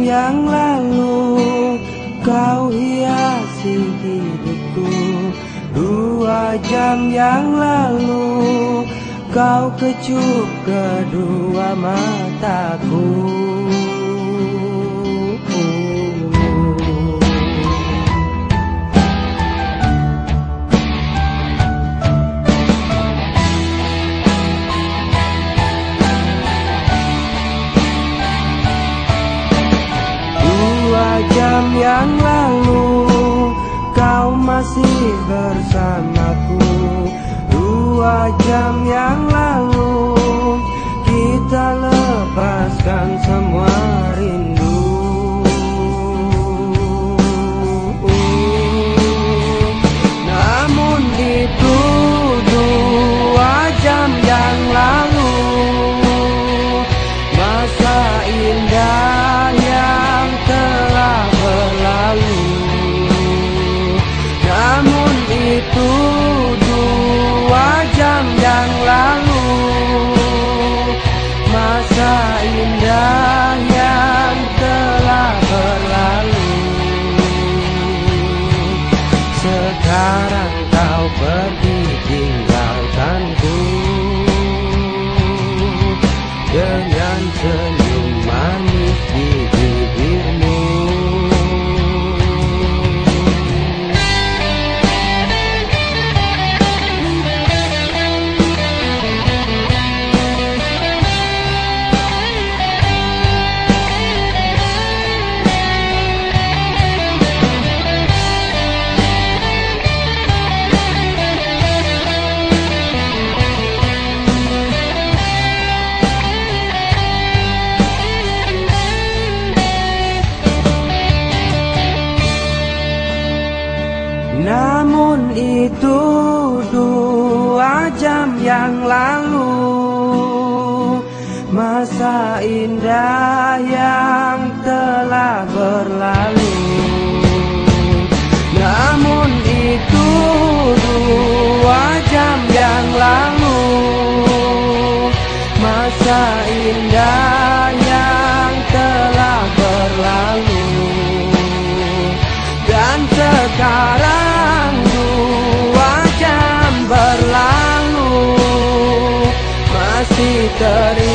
yang lalu Kau hiasi hidupku. Dua jam yang lalu Kau kecup kedua mataku masih bersamaku. Dua jam yang lalu Kita lepaskan semua kau pergi itu dua jam yang lalu. Masa indah yang telah berlalu. Namun itu dua jam yang lalu. Masa indah তারে